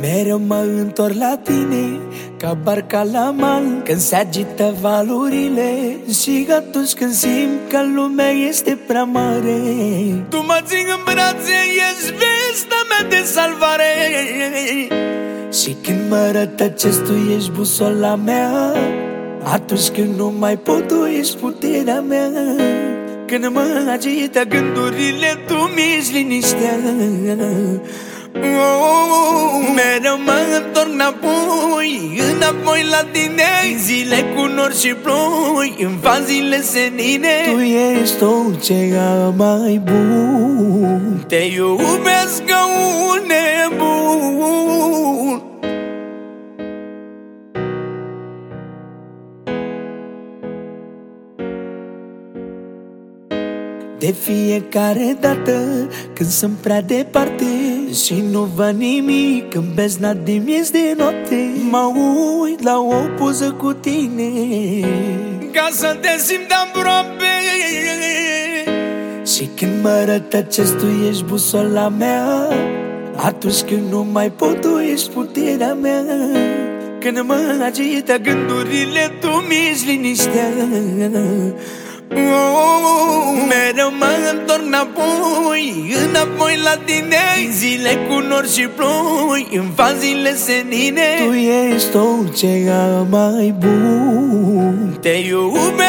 Mereu mă întorc la tine Ca barca la mal Când se agită valurile. Și atunci când simt că lumea este prea mare. Tu mă țin în brațe, ești vesta mea de salvare. Și când mă rătăcesc, tu ești busola mea Atunci când nu mai pot, tu ești puterea mea. Când mă agită gândurile, tu mi-ești liniștea. Oh, Mereu mă întorc înapoi Înapoi la tine. Zile cu nor și ploi În fazile senine. Tu ești tot ce am mai bun. Te iubesc ca un nebun. De fiecare dată când sunt prea departe Și nu văd nimic în bezna de miez de noapte. Mă uit la o poză cu tine. Ca să te simt aproape. Și când mă rătăcesc tu ești busola mea. Atunci când nu mai pot tu ești puterea mea. Când mă agită gândurile, tu mi-ești liniștea. oh, Mereu mă întorc înapoi Înapoi la tine Zile cu nor și ploi În fazile senine. Tu ești tot ce am mai bun. Te iubesc. ca un nebun